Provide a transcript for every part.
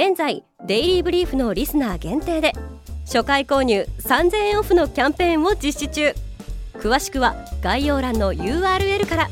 現在デイリーブリーフのリスナー限定で初回購入3000円オフのキャンペーンを実施中。詳しくは概要欄の URL から。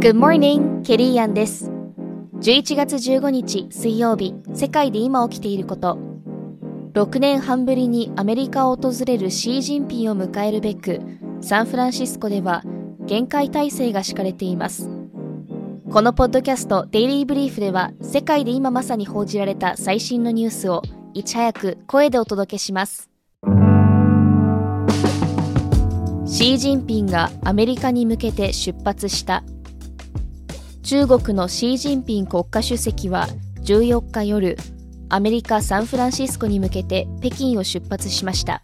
Good morning, ケリーアンです。11月15日水曜日世界で今起きていること6年半ぶりにアメリカを訪れるシー・ジンピンを迎えるべくサンフランシスコでは厳戒態勢が敷かれています。このポッドキャストデイリーブリーフでは世界で今まさに報じられた最新のニュースをいち早く声でお届けします。シー・ジンピンがアメリカに向けて出発した。中国のシー・ジンピン国家主席は14日夜アメリカ・サンフランシスコに向けて北京を出発しました。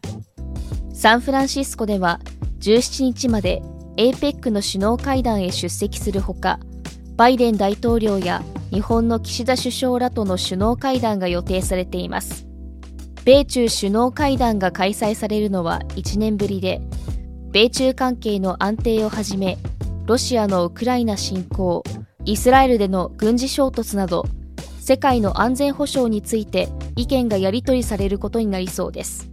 サンフランシスコでは17日まで APEC の首脳会談へ出席するほかバイデン大統領や日本の岸田首相らとの首脳会談が予定されています。米中首脳会談が開催されるのは1年ぶりで米中関係の安定をはじめロシアのウクライナ侵攻イスラエルでの軍事衝突など世界の安全保障について意見がやり取りされることになりそうです。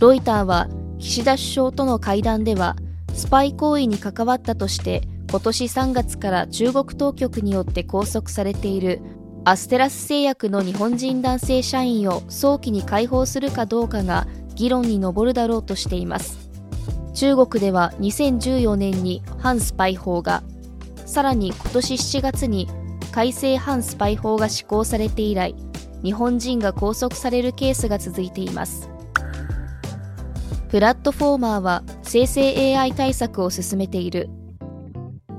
ロイターは岸田首相との会談ではスパイ行為に関わったとして今年3月から中国当局によって拘束されているアステラス製薬の日本人男性社員を早期に解放するかどうかが議論に上るだろうとしています。中国では2014年に反スパイ法がさらに今年7月に改正反スパイ法が施行されて以来日本人が拘束されるケースが続いています。プラットフォーマーは生成 AI 対策を進めている。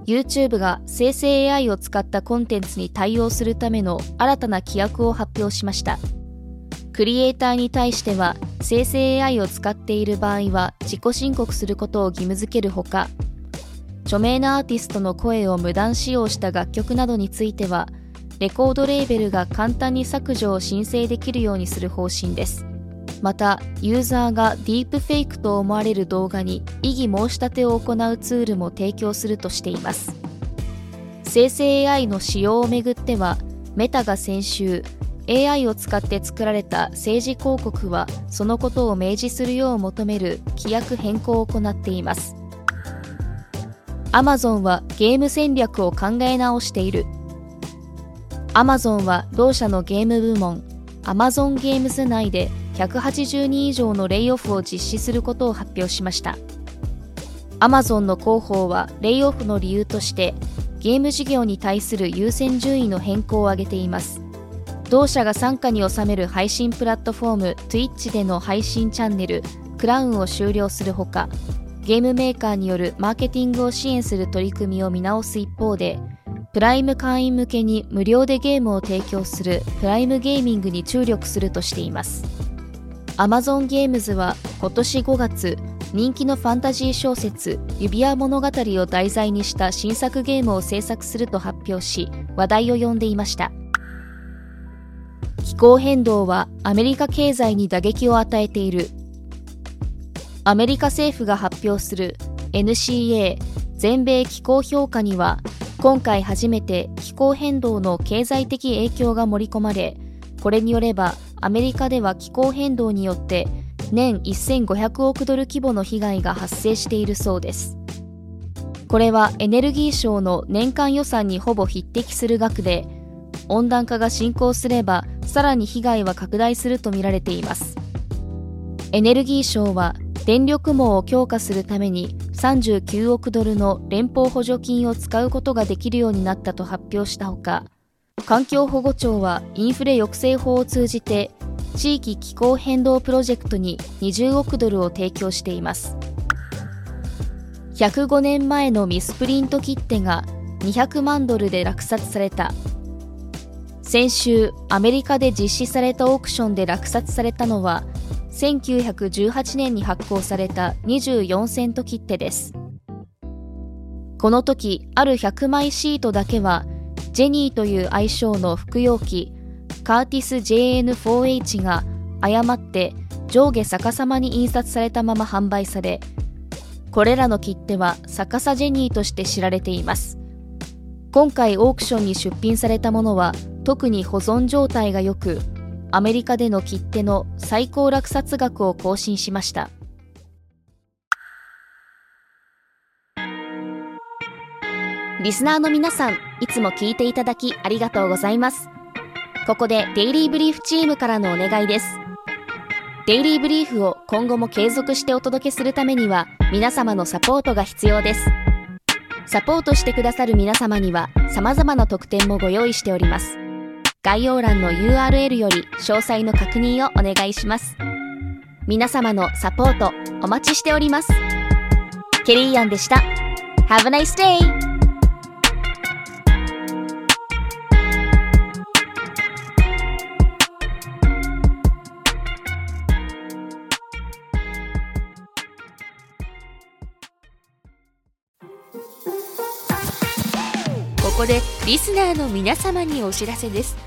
YouTube が生成 AI を使ったコンテンツに対応するための新たな規約を発表しました。クリエイターに対しては生成 AI を使っている場合は自己申告することを義務付けるほか著名なアーティストの声を無断使用した楽曲などについてはレコードレーベルが簡単に削除を申請できるようにする方針です。またユーザーがディープフェイクと思われる動画に異議申し立てを行うツールも提供するとしています。生成 AI の使用をめぐってはメタが先週 AI を使って作られた政治広告はそのことを明示するよう求める規約変更を行っています。アマゾンはゲーム戦略を考え直している。アマゾンは同社のゲーム部門、アマゾンゲームズ内で180人以上のレイオフを実施することを発表しました。アマゾンの広報はレイオフの理由としてゲーム事業に対する優先順位の変更を挙げています。同社が傘下に収める配信プラットフォーム Twitch での配信チャンネルクラウンを終了するほかゲームメーカーによるマーケティングを支援する取り組みを見直す一方で、プライム会員向けに無料でゲームを提供するプライムゲーミングに注力するとしています。Amazon ゲームズは今年5月、人気のファンタジー小説指輪物語を題材にした新作ゲームを制作すると発表し話題を呼んでいました気候変動はアメリカ経済に打撃を与えているアメリカ政府が発表する NCA 全米気候評価には今回初めて気候変動の経済的影響が盛り込まれこれによればアメリカでは気候変動によって年1500億ドル規模の被害が発生しているそうです。これはエネルギー省の年間予算にほぼ匹敵する額で温暖化が進行すればさらに被害は拡大するとみられています。エネルギー省は電力網を強化するために39億ドルの連邦補助金を使うことができるようになったと発表したほか環境保護庁はインフレ抑制法を通じて地域気候変動プロジェクトに20億ドルを提供しています。105年前のミスプリント切手が200万ドルで落札された。先週アメリカで実施されたオークションで落札されたのは1918年に発行された24セント切手です。この時ある100枚シートだけはジェニーという愛称の服用機カーティス JN4H が誤って上下逆さまに印刷されたまま販売されこれらの切手は逆さジェニーとして知られています。今回オークションに出品されたものは特に保存状態が良くアメリカでの切手の最高落札額を更新しました。リスナーの皆さんいつも聞いていただきありがとうございます。ここでデイリーブリーフチームからのお願いです。デイリーブリーフを今後も継続してお届けするためには皆様のサポートが必要です。サポートしてくださる皆様には様々な特典もご用意しております。概要欄の URL より詳細の確認をお願いします。皆様のサポートお待ちしております。ケリーアンでした。Have a nice day! ここでリスナーの皆様にお知らせです。